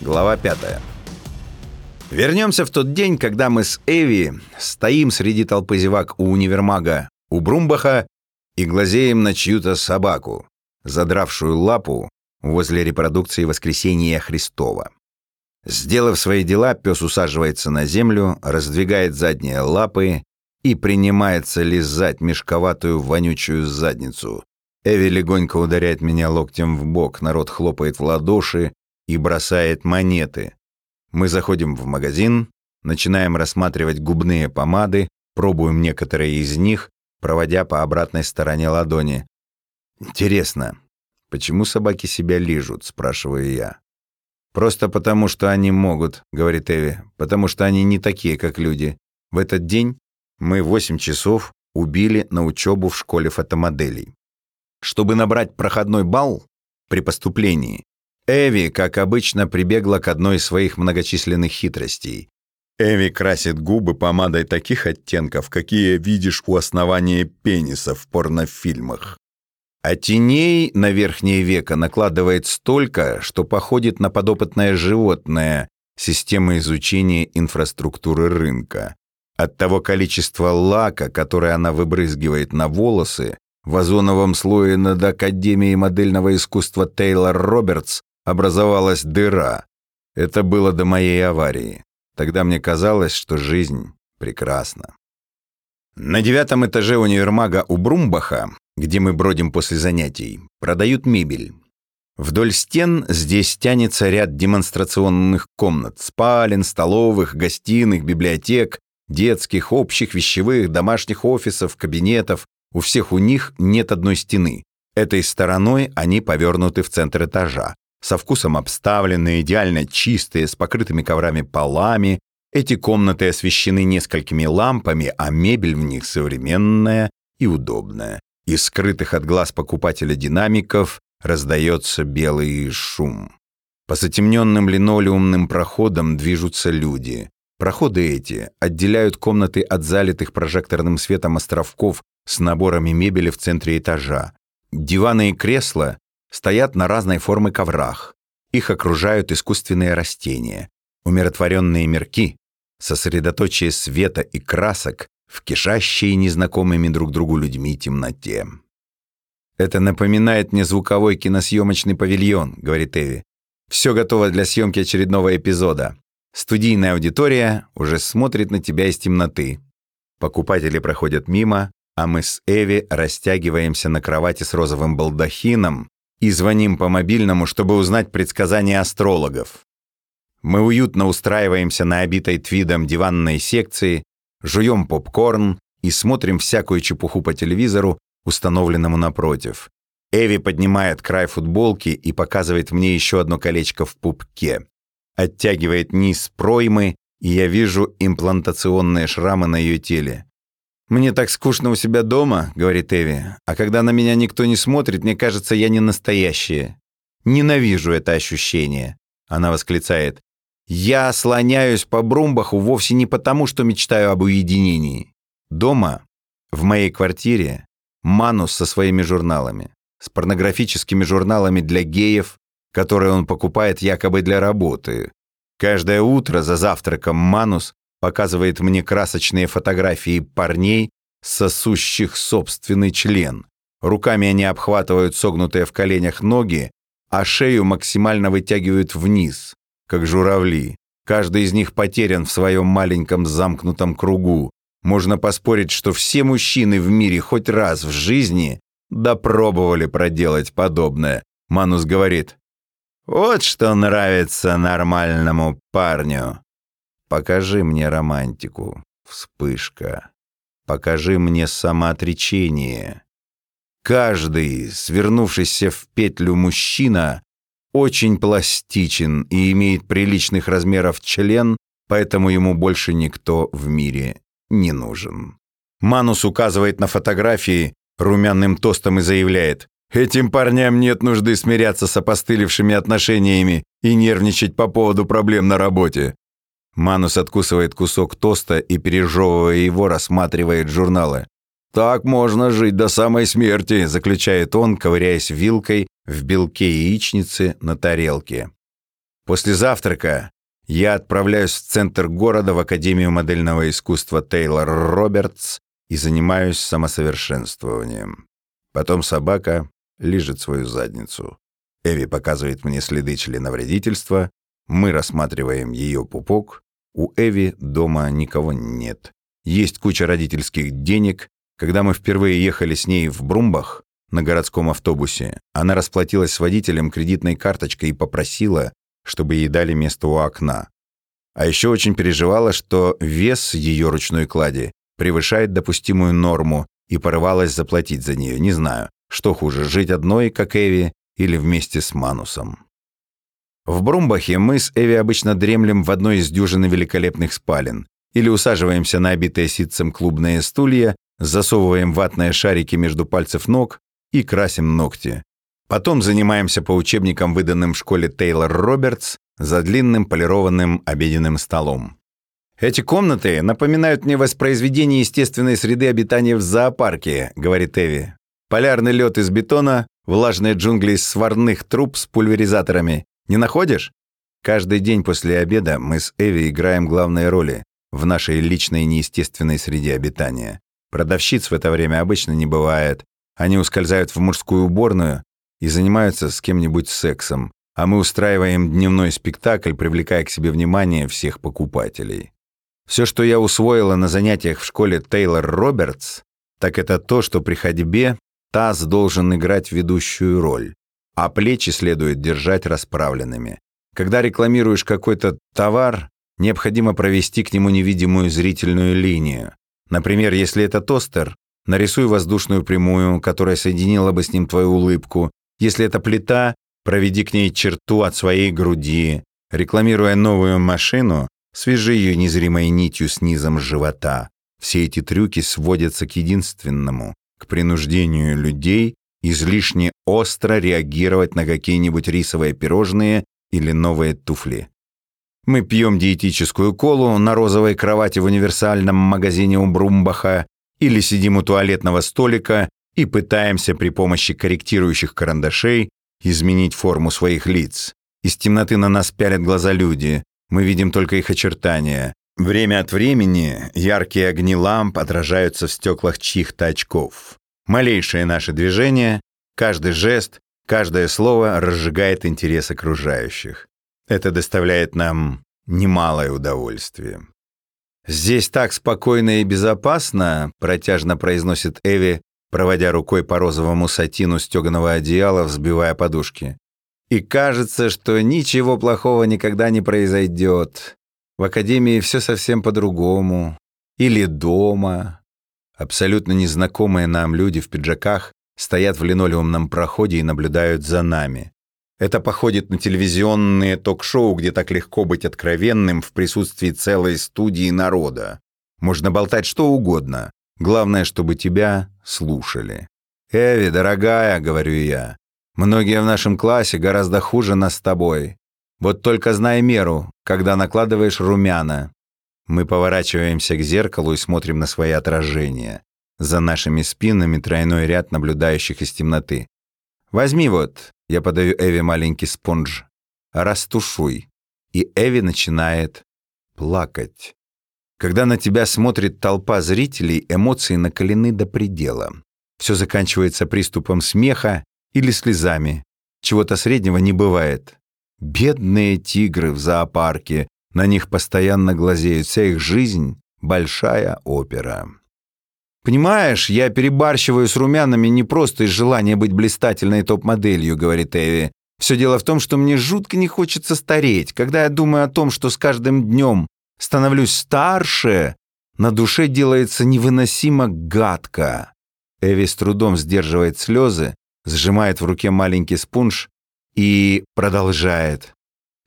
Глава 5. Вернемся в тот день, когда мы с Эви стоим среди толпы зевак у универмага у Брумбаха и глазеем на чью-то собаку, задравшую лапу возле репродукции Воскресения Христова. Сделав свои дела, пес усаживается на землю, раздвигает задние лапы и принимается лизать мешковатую вонючую задницу. Эви легонько ударяет меня локтем в бок, народ хлопает в ладоши, и бросает монеты. Мы заходим в магазин, начинаем рассматривать губные помады, пробуем некоторые из них, проводя по обратной стороне ладони. «Интересно, почему собаки себя лижут?» – спрашиваю я. «Просто потому, что они могут», — говорит Эви, «потому что они не такие, как люди. В этот день мы 8 часов убили на учебу в школе фотомоделей. Чтобы набрать проходной балл при поступлении, Эви, как обычно, прибегла к одной из своих многочисленных хитростей. Эви красит губы помадой таких оттенков, какие видишь у основания пениса в порнофильмах. А теней на верхнее веко накладывает столько, что походит на подопытное животное системы изучения инфраструктуры рынка. От того количества лака, которое она выбрызгивает на волосы, в озоновом слое над Академией модельного искусства Тейлор Робертс образовалась дыра. Это было до моей аварии. Тогда мне казалось, что жизнь прекрасна. На девятом этаже универмага у Брумбаха, где мы бродим после занятий, продают мебель. Вдоль стен здесь тянется ряд демонстрационных комнат, спален, столовых, гостиных, библиотек, детских, общих, вещевых, домашних офисов, кабинетов. У всех у них нет одной стены. Этой стороной они повернуты в центр этажа со вкусом обставленные, идеально чистые, с покрытыми коврами полами. Эти комнаты освещены несколькими лампами, а мебель в них современная и удобная. Из скрытых от глаз покупателя динамиков раздается белый шум. По затемненным линолеумным проходам движутся люди. Проходы эти отделяют комнаты от залитых прожекторным светом островков с наборами мебели в центре этажа. Диваны и кресла стоят на разной формы коврах. Их окружают искусственные растения, умиротворенные мирки, сосредоточие света и красок в кишащей незнакомыми друг другу людьми темноте. «Это напоминает мне звуковой киносъемочный павильон», — говорит Эви. «Все готово для съемки очередного эпизода. Студийная аудитория уже смотрит на тебя из темноты. Покупатели проходят мимо, а мы с Эви растягиваемся на кровати с розовым балдахином, и звоним по мобильному, чтобы узнать предсказания астрологов. Мы уютно устраиваемся на обитой твидом диванной секции, жуем попкорн и смотрим всякую чепуху по телевизору, установленному напротив. Эви поднимает край футболки и показывает мне еще одно колечко в пупке. Оттягивает низ проймы, и я вижу имплантационные шрамы на ее теле. «Мне так скучно у себя дома», — говорит Эви, «а когда на меня никто не смотрит, мне кажется, я не настоящая. Ненавижу это ощущение». Она восклицает, «Я слоняюсь по Брумбаху вовсе не потому, что мечтаю об уединении. Дома, в моей квартире, Манус со своими журналами, с порнографическими журналами для геев, которые он покупает якобы для работы. Каждое утро за завтраком Манус показывает мне красочные фотографии парней, сосущих собственный член. Руками они обхватывают согнутые в коленях ноги, а шею максимально вытягивают вниз, как журавли. Каждый из них потерян в своем маленьком замкнутом кругу. Можно поспорить, что все мужчины в мире хоть раз в жизни допробовали проделать подобное. Манус говорит, «Вот что нравится нормальному парню. Покажи мне романтику, вспышка. Покажи мне самоотречение. Каждый, свернувшийся в петлю мужчина, очень пластичен и имеет приличных размеров член, поэтому ему больше никто в мире не нужен. Манус указывает на фотографии румяным тостом и заявляет, «Этим парням нет нужды смиряться с опостылевшими отношениями и нервничать по поводу проблем на работе. Манус откусывает кусок тоста и, пережевывая его, рассматривает журналы. «Так можно жить до самой смерти», — заключает он, ковыряясь вилкой в белке яичницы на тарелке. После завтрака я отправляюсь в центр города в Академию модельного искусства Тейлор Робертс и занимаюсь самосовершенствованием. Потом собака лижет свою задницу. Эви показывает мне следы членовредительства, мы рассматриваем ее пупок. У Эви дома никого нет. Есть куча родительских денег. Когда мы впервые ехали с ней в Брумбах на городском автобусе, она расплатилась с водителем кредитной карточкой и попросила, чтобы ей дали место у окна. А еще очень переживала, что вес ее ручной клади превышает допустимую норму и порывалась заплатить за нее. Не знаю, что хуже, жить одной, как Эви, или вместе с Манусом. В Брумбахе мы с Эви обычно дремлем в одной из дюжины великолепных спален или усаживаемся на обитые ситцем клубные стулья, засовываем ватные шарики между пальцев ног и красим ногти. Потом занимаемся по учебникам, выданным в школе Тейлор Робертс, за длинным полированным обеденным столом. «Эти комнаты напоминают мне воспроизведение естественной среды обитания в зоопарке», — говорит Эви. «Полярный лед из бетона, влажные джунгли из сварных труб с пульверизаторами. Не находишь?» Каждый день после обеда мы с Эви играем главные роли в нашей личной неестественной среде обитания. Продавщиц в это время обычно не бывает. Они ускользают в мужскую уборную и занимаются с кем-нибудь сексом, а мы устраиваем дневной спектакль, привлекая к себе внимание всех покупателей. Все, что я усвоила на занятиях в школе Тейлор Робертс, так это то, что при ходьбе таз должен играть ведущую роль, а плечи следует держать расправленными. Когда рекламируешь какой-то товар, необходимо провести к нему невидимую зрительную линию. Например, если это тостер, нарисуй воздушную прямую, которая соединила бы с ним твою улыбку, если это плита, проведи к ней черту от своей груди. Рекламируя новую машину, свяжи ее незримой нитью с низом живота. Все эти трюки сводятся к единственному — к принуждению людей излишне остро реагировать на какие-нибудь рисовые пирожные или новые туфли. Мы пьем диетическую колу на розовой кровати в универсальном магазине у Брумбаха или сидим у туалетного столика и пытаемся при помощи корректирующих карандашей изменить форму своих лиц. Из темноты на нас пялят глаза люди, мы видим только их очертания. Время от времени яркие огни ламп отражаются в стеклах чьих-то очков. Малейшее наше движение, каждый жест, каждое слово разжигает интерес окружающих. Это доставляет нам немалое удовольствие. «Здесь так спокойно и безопасно», — протяжно произносит Эви, проводя рукой по розовому сатину стеганого одеяла, взбивая подушки. И кажется, что ничего плохого никогда не произойдет. В академии все совсем по-другому. Или дома. Абсолютно незнакомые нам люди в пиджаках стоят в линолеумном проходе и наблюдают за нами. Это походит на телевизионные ток-шоу, где так легко быть откровенным в присутствии целой студии народа. Можно болтать что угодно. Главное, чтобы тебя слушали. «Эви, дорогая», — говорю я, — «многие в нашем классе гораздо хуже нас с тобой. Вот только знай меру, когда накладываешь румяна». Мы поворачиваемся к зеркалу и смотрим на свои отражения. За нашими спинами тройной ряд наблюдающих из темноты. «Возьми вот», — я подаю Эви маленький спонж, — «растушуй». И Эви начинает плакать. Когда на тебя смотрит толпа зрителей, эмоции накалены до предела. Все заканчивается приступом смеха или слезами. Чего-то среднего не бывает. Бедные тигры в зоопарке, на них постоянно глазеют. Вся их жизнь — большая опера. «Понимаешь, я перебарщиваю с румянами не просто из желания быть блистательной топ-моделью», — говорит Эви. «Все дело в том, что мне жутко не хочется стареть. Когда я думаю о том, что с каждым днем становлюсь старше, на душе делается невыносимо гадко. Эви с трудом сдерживает слезы, сжимает в руке маленький спунж и продолжает.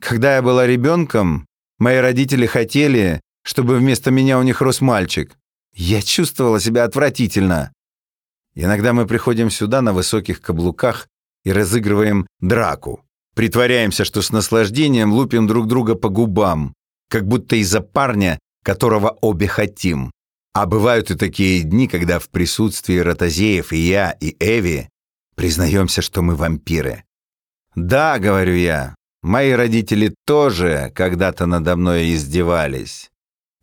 Когда я была ребенком, мои родители хотели, чтобы вместо меня у них рос мальчик. Я чувствовала себя отвратительно. Иногда мы приходим сюда на высоких каблуках и разыгрываем драку. Притворяемся, что с наслаждением лупим друг друга по губам как будто из-за парня, которого обе хотим. А бывают и такие дни, когда в присутствии Ротозеев и я, и Эви признаемся, что мы вампиры. «Да», — говорю я, Мои родители тоже когда-то надо мной издевались.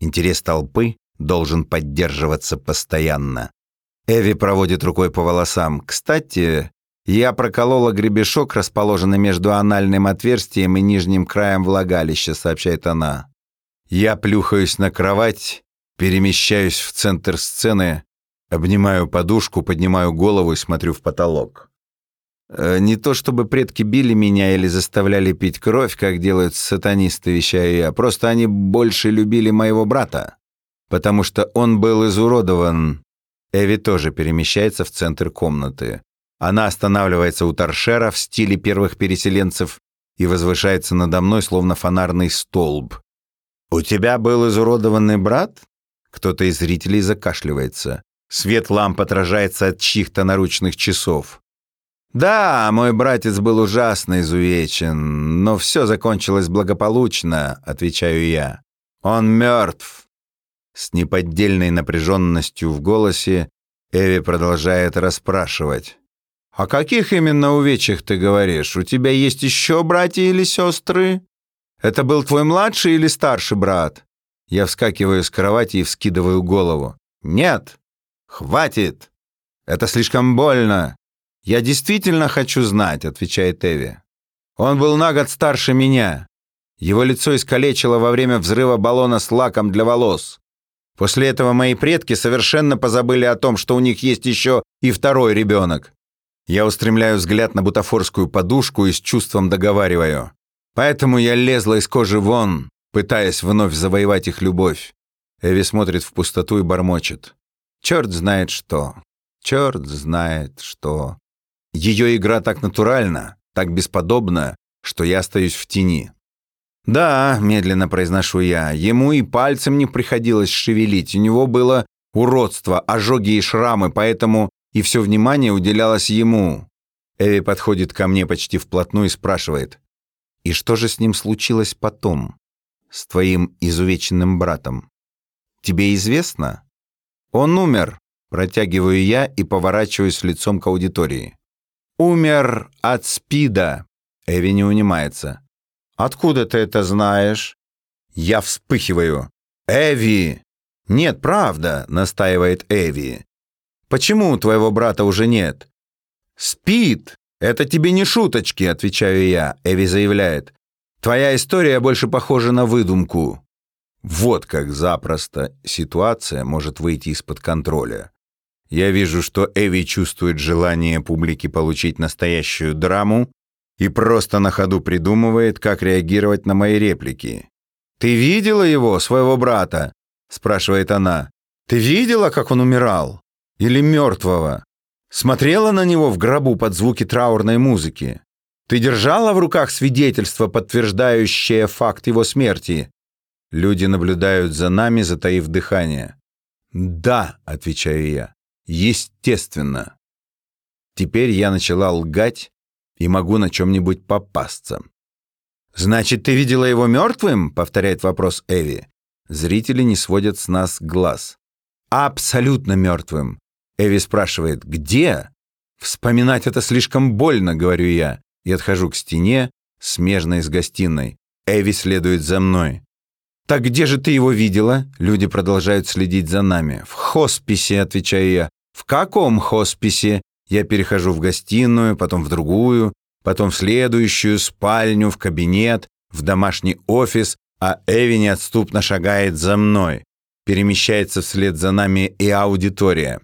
Интерес толпы должен поддерживаться постоянно. Эви проводит рукой по волосам. Кстати, я проколола гребешок, расположенный между анальным отверстием и нижним краем влагалища, сообщает она. Я плюхаюсь на кровать, перемещаюсь в центр сцены, обнимаю подушку, поднимаю голову и смотрю в потолок. Э, не то чтобы предки били меня или заставляли пить кровь, как делают сатанисты, вещаю я, просто они больше любили моего брата, потому что он был изуродован. Эви тоже перемещается в центр комнаты. Она останавливается у торшера в стиле первых переселенцев и возвышается надо мной, словно фонарный столб. «У тебя был изуродованный брат?» Кто-то из зрителей закашливается. Свет ламп отражается от чьих-то наручных часов. «Да, мой братец был ужасно изувечен, но все закончилось благополучно», — отвечаю я. «Он мертв». С неподдельной напряженностью в голосе Эви продолжает расспрашивать. «О каких именно увечьях ты говоришь? У тебя есть еще братья или сестры? Это был твой младший или старший брат?» Я вскакиваю с кровати и вскидываю голову. «Нет! Хватит! Это слишком больно! «Я действительно хочу знать», — отвечает Эви. «Он был на год старше меня. Его лицо искалечило во время взрыва баллона с лаком для волос. После этого мои предки совершенно позабыли о том, что у них есть еще и второй ребенок. Я устремляю взгляд на бутафорскую подушку и с чувством договариваю. Поэтому я лезла из кожи вон, пытаясь вновь завоевать их любовь. Эви смотрит в пустоту и бормочет. Черт знает что. Черт знает что. Ее игра так натуральна, так бесподобна, что я остаюсь в тени. «Да», — медленно произношу я, — «ему и пальцем не приходилось шевелить, у него было уродство, ожоги и шрамы, поэтому и все внимание уделялось ему». Эви подходит ко мне почти вплотную и спрашивает, «И что же с ним случилось потом? С твоим изувеченным братом? Тебе известно?» «Он умер», — протягиваю я и поворачиваюсь лицом к аудитории. «Умер от СПИДа». Эви не унимается. «Откуда ты это знаешь?» Я вспыхиваю. «Эви!» «Нет, правда», — настаивает Эви. «Почему твоего брата уже нет?» «Спид! Это тебе не шуточки», — отвечаю я. Эви заявляет. «Твоя история больше похожа на выдумку». Вот как запросто ситуация может выйти из-под контроля. Я вижу, что Эви чувствует желание публики получить настоящую драму и просто на ходу придумывает, как реагировать на мои реплики. «Ты видела его, своего брата?» — спрашивает она. «Ты видела, как он умирал? Или мертвого? Смотрела на него в гробу под звуки траурной музыки? Ты держала в руках свидетельство, подтверждающее факт его смерти?» Люди наблюдают за нами, затаив дыхание. «Да», — отвечаю я. Естественно. Теперь я начала лгать и могу на чем-нибудь попасться. «Значит, ты видела его мертвым?» — повторяет вопрос Эви. Зрители не сводят с нас глаз. «Абсолютно мертвым!» Эви спрашивает «Где?» «Вспоминать это слишком больно», — говорю я, и отхожу к стене, смежной с гостиной. Эви следует за мной. «Так где же ты его видела?» Люди продолжают следить за нами. «В хосписе», — отвечаю я. В каком хосписе? Я перехожу в гостиную, потом в другую, потом в следующую спальню, в кабинет, в домашний офис, а Эви неотступно шагает за мной. Перемещается вслед за нами и аудитория.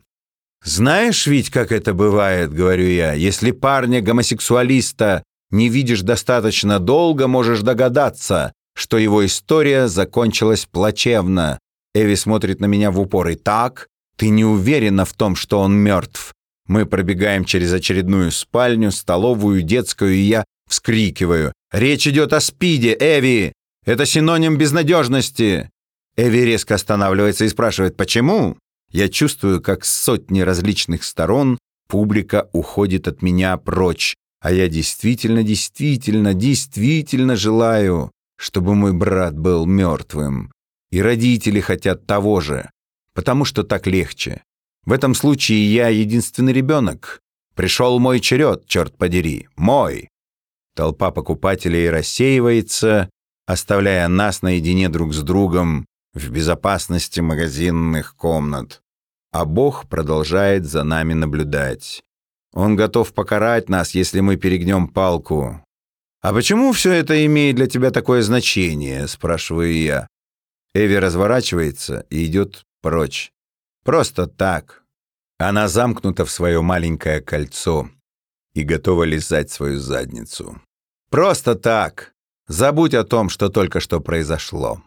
«Знаешь ведь, как это бывает, — говорю я, — если парня-гомосексуалиста не видишь достаточно долго, можешь догадаться, что его история закончилась плачевно». Эви смотрит на меня в упор. «И так, ты не уверена в том, что он мертв. Мы пробегаем через очередную спальню, столовую, детскую, и я вскрикиваю. «Речь идет о спиде, Эви! Это синоним безнадежности!» Эви резко останавливается и спрашивает «Почему?» Я чувствую, как с сотни различных сторон публика уходит от меня прочь, а я действительно, действительно, действительно желаю, чтобы мой брат был мертвым. И родители хотят того же потому что так легче. В этом случае я единственный ребенок. Пришел мой черед, черт подери, мой. Толпа покупателей рассеивается, оставляя нас наедине друг с другом в безопасности магазинных комнат. А Бог продолжает за нами наблюдать. Он готов покарать нас, если мы перегнем палку. «А почему все это имеет для тебя такое значение?» – спрашиваю я. Эви разворачивается и идет прочь. Просто так. Она замкнута в свое маленькое кольцо и готова лизать свою задницу. Просто так. Забудь о том, что только что произошло.